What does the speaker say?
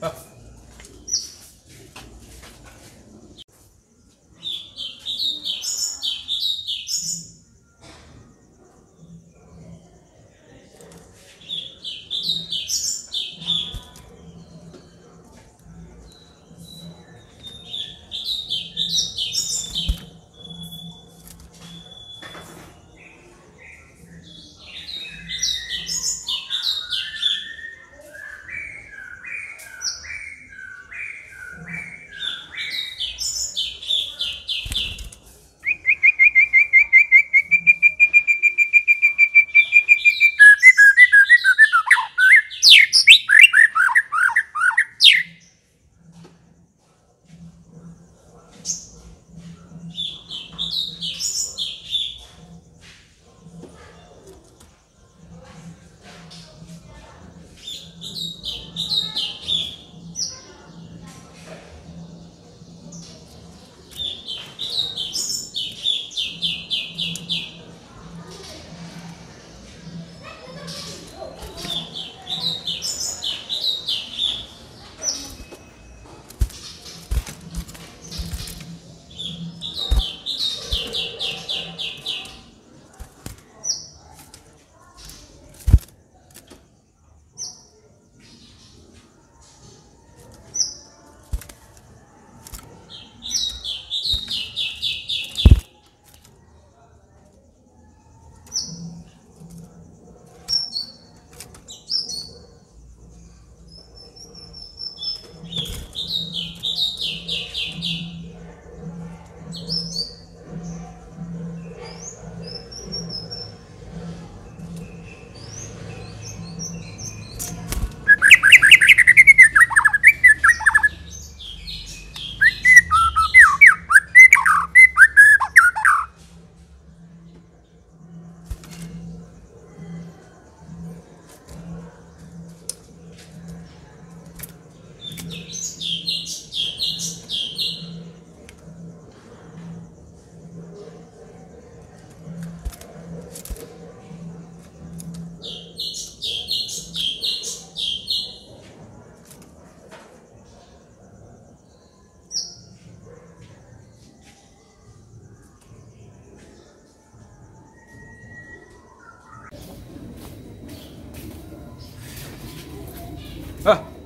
Huh. 啊。